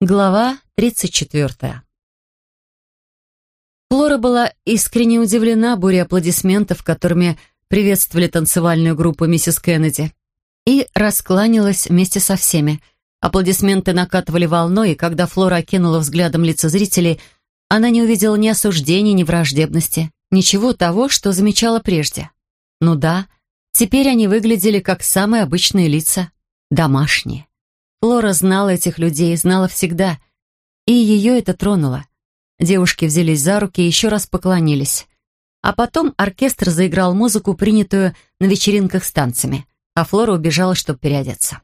Глава 34. Флора была искренне удивлена бурей аплодисментов, которыми приветствовали танцевальную группу миссис Кеннеди, и раскланялась вместе со всеми. Аплодисменты накатывали волной, и когда Флора окинула взглядом лица зрителей, она не увидела ни осуждения, ни враждебности, ничего того, что замечала прежде. Ну да, теперь они выглядели как самые обычные лица, домашние. Флора знала этих людей, знала всегда. И ее это тронуло. Девушки взялись за руки и еще раз поклонились. А потом оркестр заиграл музыку, принятую на вечеринках с танцами, а Флора убежала, чтобы переодеться.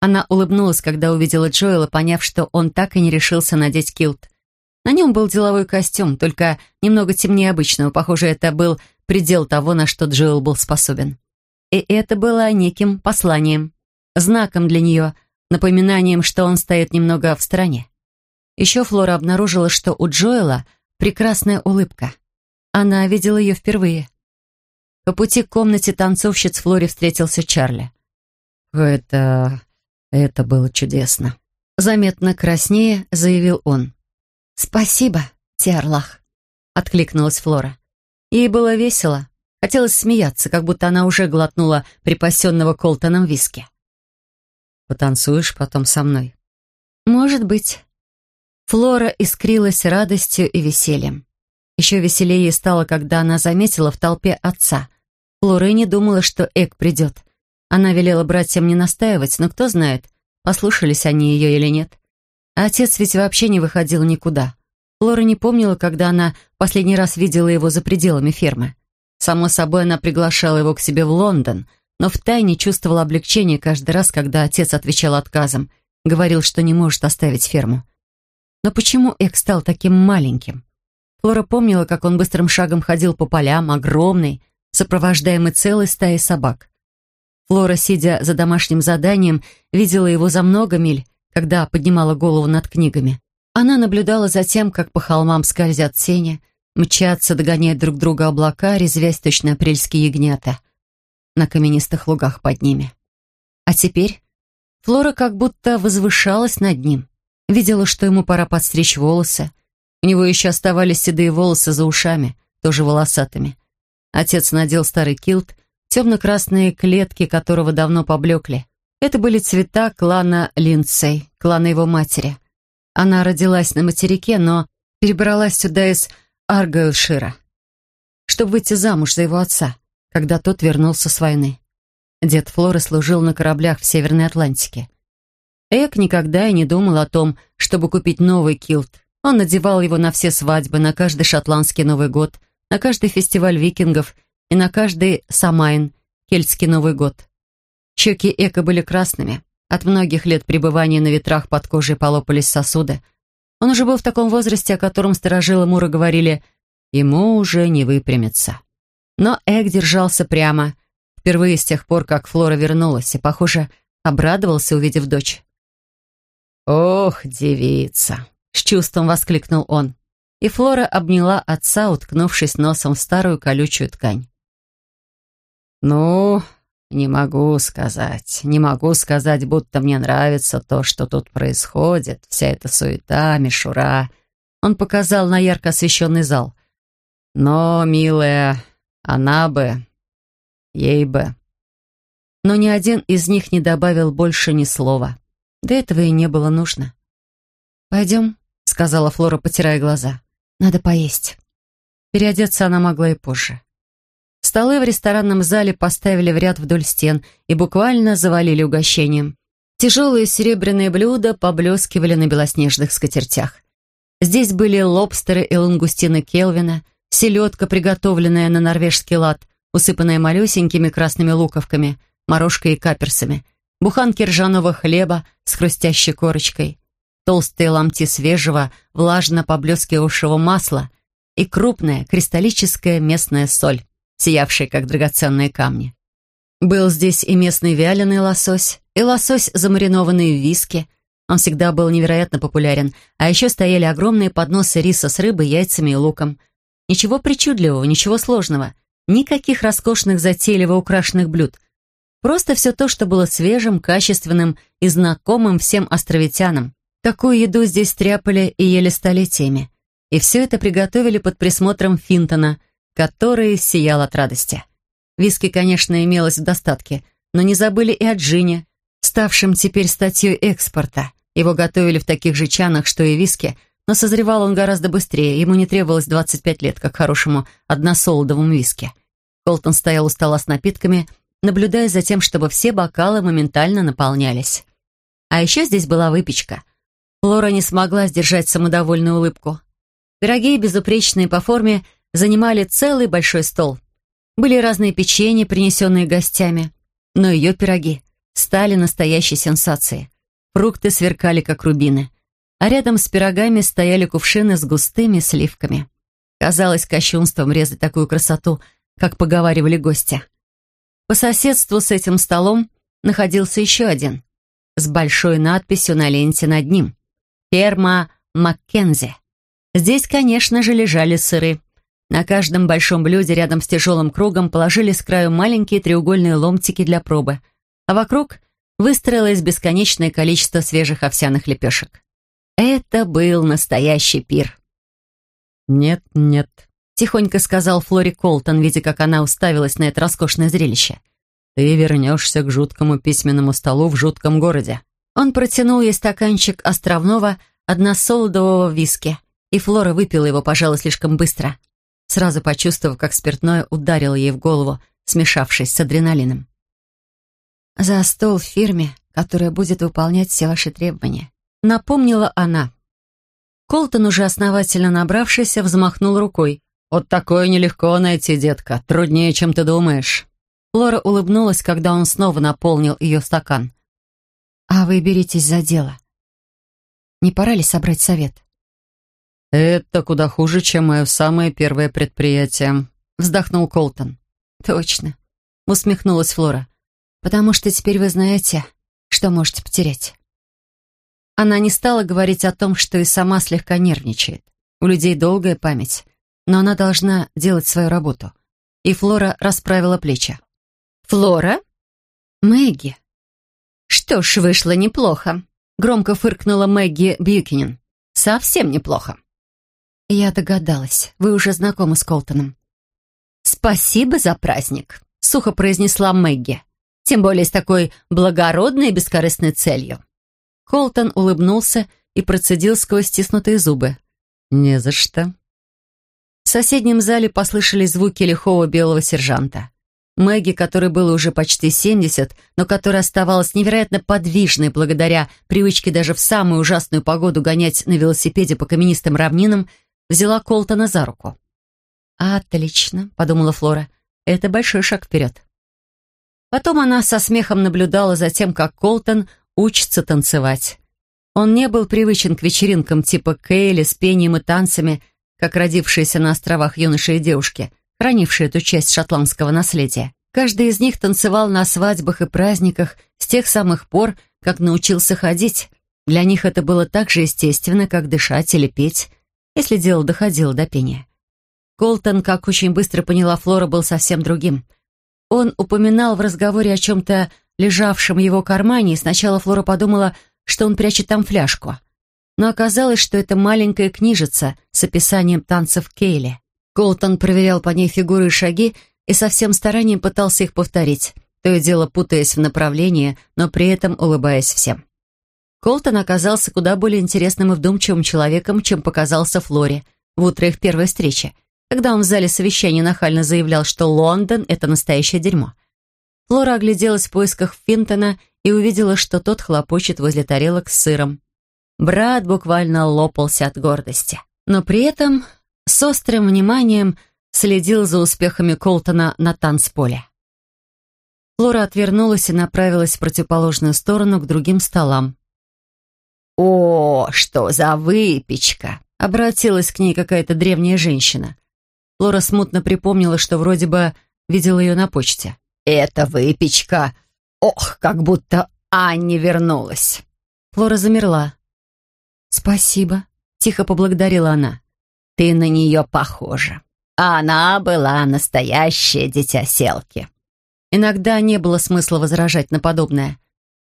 Она улыбнулась, когда увидела Джоэла, поняв, что он так и не решился надеть килт. На нем был деловой костюм, только немного темнее обычного. Похоже, это был предел того, на что Джоэл был способен. И это было неким посланием, знаком для нее, напоминанием, что он стоит немного в стороне. Еще Флора обнаружила, что у Джоэла прекрасная улыбка. Она видела ее впервые. По пути к комнате танцовщиц Флоре встретился Чарли. «Это... это было чудесно», — заметно краснее заявил он. «Спасибо, Тиарлах», — откликнулась Флора. Ей было весело. Хотелось смеяться, как будто она уже глотнула припасенного Колтоном виски. Потанцуешь потом со мной?» «Может быть». Флора искрилась радостью и весельем. Еще веселее стало, когда она заметила в толпе отца. Флора и не думала, что Эк придет. Она велела братьям не настаивать, но кто знает, послушались они ее или нет. А отец ведь вообще не выходил никуда. Флора не помнила, когда она последний раз видела его за пределами фермы. Само собой, она приглашала его к себе в Лондон — но втайне чувствовал облегчение каждый раз, когда отец отвечал отказом, говорил, что не может оставить ферму. Но почему Эк стал таким маленьким? Флора помнила, как он быстрым шагом ходил по полям, огромный, сопровождаемый целой стаей собак. Флора, сидя за домашним заданием, видела его за много миль, когда поднимала голову над книгами. Она наблюдала за тем, как по холмам скользят тени, мчатся, догоняют друг друга облака, резвясь точно апрельские ягнята — на каменистых лугах под ними. А теперь Флора как будто возвышалась над ним, видела, что ему пора подстричь волосы. У него еще оставались седые волосы за ушами, тоже волосатыми. Отец надел старый килт, темно-красные клетки которого давно поблекли. Это были цвета клана Линдсей, клана его матери. Она родилась на материке, но перебралась сюда из Аргайлшира, чтобы выйти замуж за его отца когда тот вернулся с войны. Дед Флоры служил на кораблях в Северной Атлантике. Эк никогда и не думал о том, чтобы купить новый килт. Он надевал его на все свадьбы, на каждый шотландский Новый год, на каждый фестиваль викингов и на каждый Самайн, кельтский Новый год. Щеки Эка были красными. От многих лет пребывания на ветрах под кожей полопались сосуды. Он уже был в таком возрасте, о котором сторожилы Мура говорили «ему уже не выпрямиться». Но Эк держался прямо, впервые с тех пор, как Флора вернулась, и, похоже, обрадовался, увидев дочь. «Ох, девица!» — с чувством воскликнул он. И Флора обняла отца, уткнувшись носом в старую колючую ткань. «Ну, не могу сказать, не могу сказать, будто мне нравится то, что тут происходит, вся эта суета, мишура». Он показал на ярко освещенный зал. «Но, милая, она бы... Ей бы... Но ни один из них не добавил больше ни слова. До этого и не было нужно. «Пойдем», — сказала Флора, потирая глаза. «Надо поесть». Переодеться она могла и позже. Столы в ресторанном зале поставили в ряд вдоль стен и буквально завалили угощением. Тяжелые серебряные блюда поблескивали на белоснежных скатертях. Здесь были лобстеры и лангустины Келвина, селедка, приготовленная на норвежский лад, усыпанная малюсенькими красными луковками, морожкой и каперсами, буханки ржаного хлеба с хрустящей корочкой, толстые ломти свежего, влажно поблескивавшего масла и крупная кристаллическая местная соль, сиявшая, как драгоценные камни. Был здесь и местный вяленый лосось, и лосось, замаринованный в виске. Он всегда был невероятно популярен, а еще стояли огромные подносы риса с рыбой, яйцами и луком – Ничего причудливого, ничего сложного. Никаких роскошных, затейливо украшенных блюд. Просто все то, что было свежим, качественным и знакомым всем островитянам. Такую еду здесь стряпали и ели столетиями. И все это приготовили под присмотром Финтона, который сиял от радости. Виски, конечно, имелось в достатке, но не забыли и о джине, ставшем теперь статьей экспорта. Его готовили в таких же чанах, что и виски, но созревал он гораздо быстрее, ему не требовалось 25 лет, как хорошему односолодовому виски. Колтон стоял у стола с напитками, наблюдая за тем, чтобы все бокалы моментально наполнялись. А еще здесь была выпечка. Флора не смогла сдержать самодовольную улыбку. Пироги, безупречные по форме, занимали целый большой стол. Были разные печенья, принесенные гостями, но ее пироги стали настоящей сенсацией. Фрукты сверкали, как рубины, а рядом с пирогами стояли кувшины с густыми сливками. Казалось кощунством резать такую красоту, как поговаривали гости. По соседству с этим столом находился еще один, с большой надписью на ленте над ним. «Ферма Маккензи». Здесь, конечно же, лежали сыры. На каждом большом блюде рядом с тяжелым кругом положили с краю маленькие треугольные ломтики для пробы, а вокруг выстроилось бесконечное количество свежих овсяных лепешек. Это был настоящий пир. «Нет, нет», — тихонько сказал Флори Колтон, видя, как она уставилась на это роскошное зрелище. «Ты вернешься к жуткому письменному столу в жутком городе». Он протянул ей стаканчик островного односолодового виски, и Флора выпила его, пожалуй, слишком быстро, сразу почувствовав, как спиртное ударило ей в голову, смешавшись с адреналином. «За стол в фирме, которая будет выполнять все ваши требования», — напомнила она. Колтон, уже основательно набравшийся, взмахнул рукой. «Вот такое нелегко найти, детка. Труднее, чем ты думаешь». Флора улыбнулась, когда он снова наполнил ее стакан. «А вы беритесь за дело. Не пора ли собрать совет?» «Это куда хуже, чем мое самое первое предприятие», — вздохнул Колтон. «Точно», — усмехнулась Флора. «Потому что теперь вы знаете, что можете потерять». Она не стала говорить о том, что и сама слегка нервничает. У людей долгая память, но она должна делать свою работу. И Флора расправила плечи. «Флора?» «Мэгги». «Что ж, вышло неплохо», — громко фыркнула Мэгги Бьюкинин. «Совсем неплохо». «Я догадалась. Вы уже знакомы с Колтоном». «Спасибо за праздник», — сухо произнесла Мэгги. «Тем более с такой благородной и бескорыстной целью». Колтон улыбнулся и процедил сквозь стиснутые зубы. «Не за что». В соседнем зале послышались звуки лихого белого сержанта. Мэгги, которой было уже почти 70, но которая оставалась невероятно подвижной благодаря привычке даже в самую ужасную погоду гонять на велосипеде по каменистым равнинам, взяла Колтона за руку. «Отлично», — подумала Флора, — «это большой шаг вперед». Потом она со смехом наблюдала за тем, как Колтон учится танцевать. Он не был привычен к вечеринкам типа Кейли с пением и танцами, как родившиеся на островах юноши и девушки, хранившие эту часть шотландского наследия. Каждый из них танцевал на свадьбах и праздниках с тех самых пор, как научился ходить. Для них это было так же естественно, как дышать или петь, если дело доходило до пения. Колтон, как очень быстро поняла Флора, был совсем другим. Он упоминал в разговоре о чем-то лежавшем его кармане, сначала Флора подумала, что он прячет там фляжку. Но оказалось, что это маленькая книжица с описанием танцев Кейли. Колтон проверял по ней фигуры и шаги и со всем старанием пытался их повторить, то и дело путаясь в направлении, но при этом улыбаясь всем. Колтон оказался куда более интересным и вдумчивым человеком, чем показался Флоре в утро их первой встречи, когда он в зале совещания нахально заявлял, что Лондон — это настоящее дерьмо. Флора огляделась в поисках Финтона и увидела, что тот хлопочет возле тарелок с сыром. Брат буквально лопался от гордости. Но при этом с острым вниманием следил за успехами Колтона на танцполе. Флора отвернулась и направилась в противоположную сторону к другим столам. «О, что за выпечка!» — обратилась к ней какая-то древняя женщина. Флора смутно припомнила, что вроде бы видела ее на почте. «Это выпечка! Ох, как будто Анни вернулась!» Флора замерла. «Спасибо», — тихо поблагодарила она. «Ты на нее похожа. Она была настоящее дитя селки». Иногда не было смысла возражать на подобное.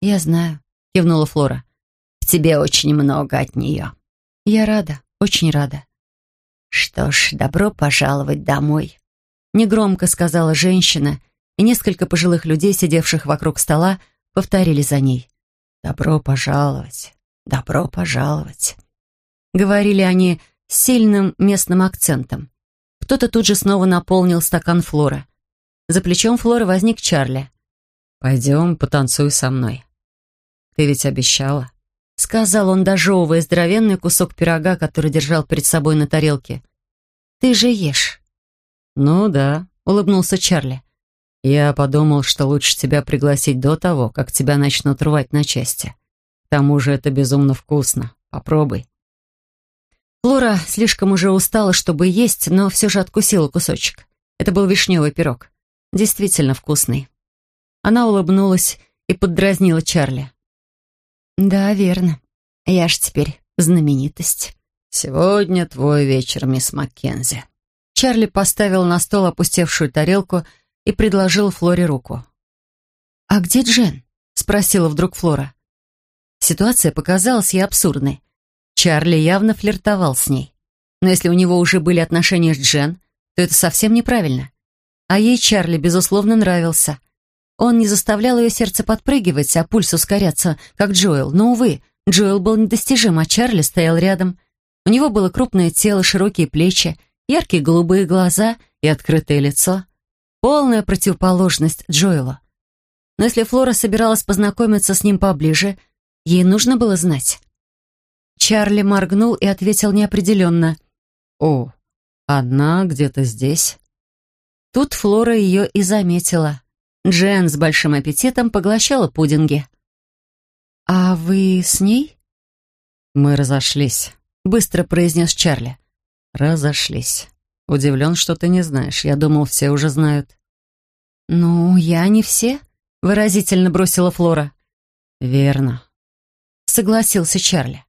«Я знаю», — кивнула Флора. «В В тебе очень много от нее». «Я рада, очень рада». «Что ж, добро пожаловать домой», — негромко сказала женщина, и несколько пожилых людей, сидевших вокруг стола, повторили за ней. «Добро пожаловать, добро пожаловать». Говорили они с сильным местным акцентом. Кто-то тут же снова наполнил стакан Флора. За плечом Флоры возник Чарли. «Пойдем, потанцуй со мной. Ты ведь обещала?» Сказал он, дожевывая здоровенный кусок пирога, который держал перед собой на тарелке. «Ты же ешь». «Ну да», — улыбнулся Чарли. «Я подумал, что лучше тебя пригласить до того, как тебя начнут рвать на части. К тому же это безумно вкусно. Попробуй». Флора слишком уже устала, чтобы есть, но все же откусила кусочек. Это был вишневый пирог. Действительно вкусный. Она улыбнулась и поддразнила Чарли. «Да, верно. Я ж теперь знаменитость». «Сегодня твой вечер, мисс Маккензи». Чарли поставил на стол опустевшую тарелку предложил Флоре руку. «А где Джен?» — спросила вдруг Флора. Ситуация показалась ей абсурдной. Чарли явно флиртовал с ней. Но если у него уже были отношения с Джен, то это совсем неправильно. А ей Чарли, безусловно, нравился. Он не заставлял ее сердце подпрыгивать, а пульс ускоряться, как Джоэл. Но, увы, Джоэл был недостижим, а Чарли стоял рядом. У него было крупное тело, широкие плечи, яркие голубые глаза и открытое лицо. Полная противоположность Джоэлу. Но если Флора собиралась познакомиться с ним поближе, ей нужно было знать. Чарли моргнул и ответил неопределенно. «О, одна где-то здесь». Тут Флора ее и заметила. Джен с большим аппетитом поглощала пудинги. «А вы с ней?» «Мы разошлись», — быстро произнес Чарли. «Разошлись. Удивлен, что ты не знаешь. Я думал, все уже знают». «Ну, я не все», — выразительно бросила Флора. «Верно», — согласился Чарли.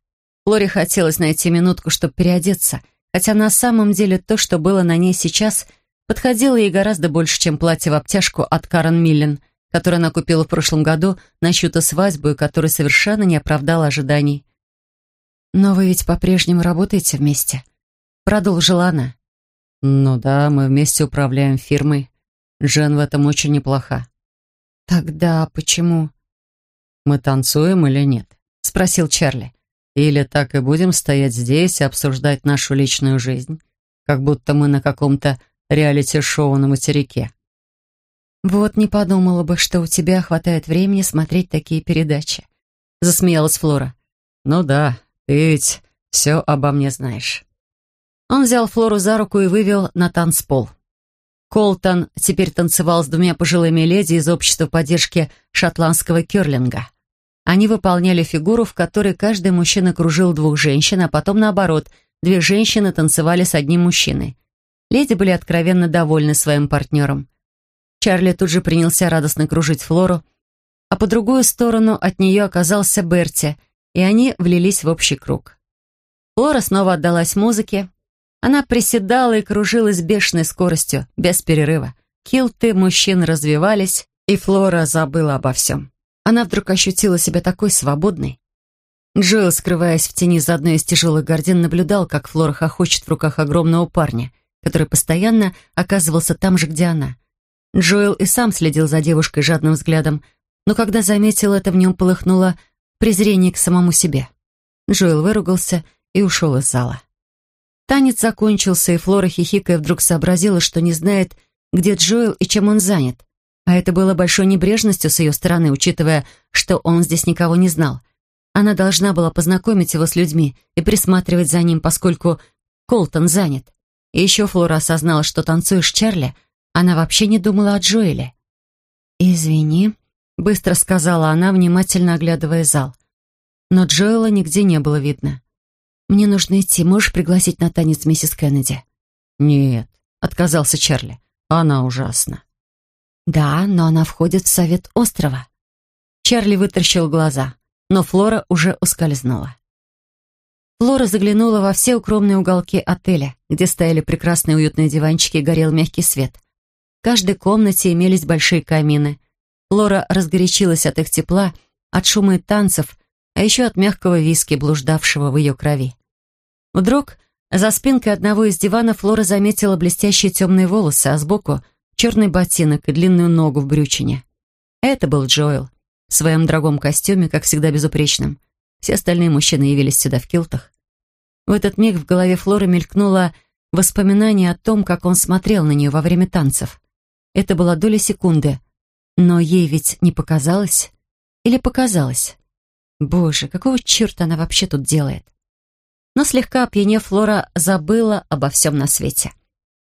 Лоре хотелось найти минутку, чтобы переодеться, хотя на самом деле то, что было на ней сейчас, подходило ей гораздо больше, чем платье в обтяжку от Карен Миллен, которое она купила в прошлом году на чью-то свадьбу и которая совершенно не оправдала ожиданий. «Но вы ведь по-прежнему работаете вместе?» Продолжила она. «Ну да, мы вместе управляем фирмой. Джен в этом очень неплоха». «Тогда почему?» «Мы танцуем или нет?» Спросил Чарли. Или так и будем стоять здесь и обсуждать нашу личную жизнь, как будто мы на каком-то реалити-шоу на материке. «Вот не подумала бы, что у тебя хватает времени смотреть такие передачи», — засмеялась Флора. «Ну да, ты ведь все обо мне знаешь». Он взял Флору за руку и вывел на танцпол. Колтон теперь танцевал с двумя пожилыми леди из общества поддержки шотландского керлинга. Они выполняли фигуру, в которой каждый мужчина кружил двух женщин, а потом наоборот, две женщины танцевали с одним мужчиной. Леди были откровенно довольны своим партнером. Чарли тут же принялся радостно кружить Флору, а по другую сторону от нее оказался Берти, и они влились в общий круг. Флора снова отдалась музыке. Она приседала и кружилась бешеной скоростью, без перерыва. Килты мужчин развивались, и Флора забыла обо всем она вдруг ощутила себя такой свободной. Джоэл, скрываясь в тени за одной из тяжелых гордин, наблюдал, как Флора хохочет в руках огромного парня, который постоянно оказывался там же, где она. Джоэл и сам следил за девушкой жадным взглядом, но когда заметил это, в нем полыхнуло презрение к самому себе. Джоэл выругался и ушел из зала. Танец закончился, и Флора, хихикая, вдруг сообразила, что не знает, где Джоэл и чем он занят. А это было большой небрежностью с ее стороны, учитывая, что он здесь никого не знал. Она должна была познакомить его с людьми и присматривать за ним, поскольку Колтон занят. И еще Флора осознала, что танцуешь Чарли, она вообще не думала о Джоэле. «Извини», — быстро сказала она, внимательно оглядывая зал. Но Джоэла нигде не было видно. «Мне нужно идти. Можешь пригласить на танец миссис Кеннеди?» «Нет», — отказался Чарли. «Она ужасна». «Да, но она входит в совет острова». Чарли вытаращил глаза, но Флора уже ускользнула. Флора заглянула во все укромные уголки отеля, где стояли прекрасные уютные диванчики и горел мягкий свет. В каждой комнате имелись большие камины. Флора разгорячилась от их тепла, от шума и танцев, а еще от мягкого виски, блуждавшего в ее крови. Вдруг за спинкой одного из диванов Флора заметила блестящие темные волосы, а сбоку — черный ботинок и длинную ногу в брючине. Это был Джоэл, в своем дорогом костюме, как всегда безупречным. Все остальные мужчины явились сюда в килтах. В этот миг в голове Флоры мелькнуло воспоминание о том, как он смотрел на нее во время танцев. Это была доля секунды, но ей ведь не показалось? Или показалось? Боже, какого черта она вообще тут делает? Но слегка опьянев, Флора забыла обо всем на свете.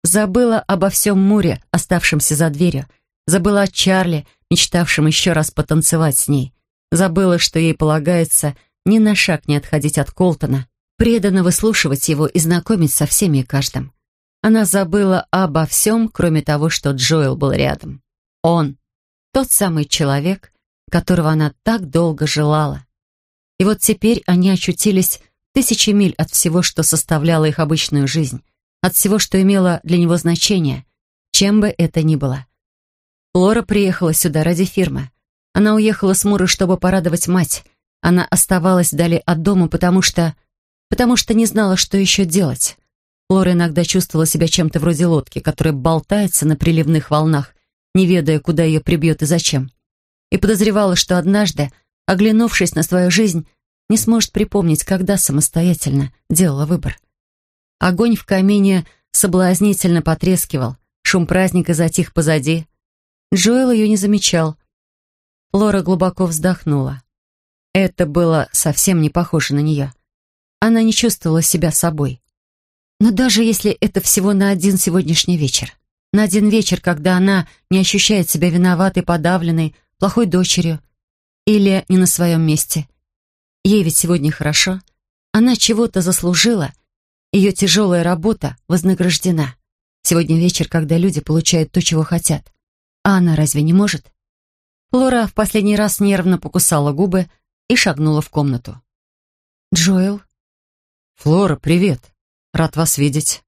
Забыла обо всем Муре, оставшемся за дверью. Забыла о Чарли, мечтавшем еще раз потанцевать с ней. Забыла, что ей полагается ни на шаг не отходить от Колтона, преданно выслушивать его и знакомить со всеми и каждым. Она забыла обо всем, кроме того, что Джоэл был рядом. Он, тот самый человек, которого она так долго желала. И вот теперь они очутились тысячи миль от всего, что составляло их обычную жизнь, от всего, что имело для него значение, чем бы это ни было. Лора приехала сюда ради фирмы. Она уехала с Мурой, чтобы порадовать мать. Она оставалась вдали от дома, потому что потому что не знала, что еще делать. Лора иногда чувствовала себя чем-то вроде лодки, которая болтается на приливных волнах, не ведая, куда ее прибьет и зачем. И подозревала, что однажды, оглянувшись на свою жизнь, не сможет припомнить, когда самостоятельно делала выбор. Огонь в камине соблазнительно потрескивал, шум праздника затих позади. Джоэл ее не замечал. Лора глубоко вздохнула. Это было совсем не похоже на нее. Она не чувствовала себя собой. Но даже если это всего на один сегодняшний вечер, на один вечер, когда она не ощущает себя виноватой, подавленной, плохой дочерью или не на своем месте. Ей ведь сегодня хорошо. Она чего-то заслужила. Ее тяжелая работа вознаграждена. Сегодня вечер, когда люди получают то, чего хотят. А она разве не может? Лора в последний раз нервно покусала губы и шагнула в комнату. «Джоэл?» «Флора, привет. Рад вас видеть».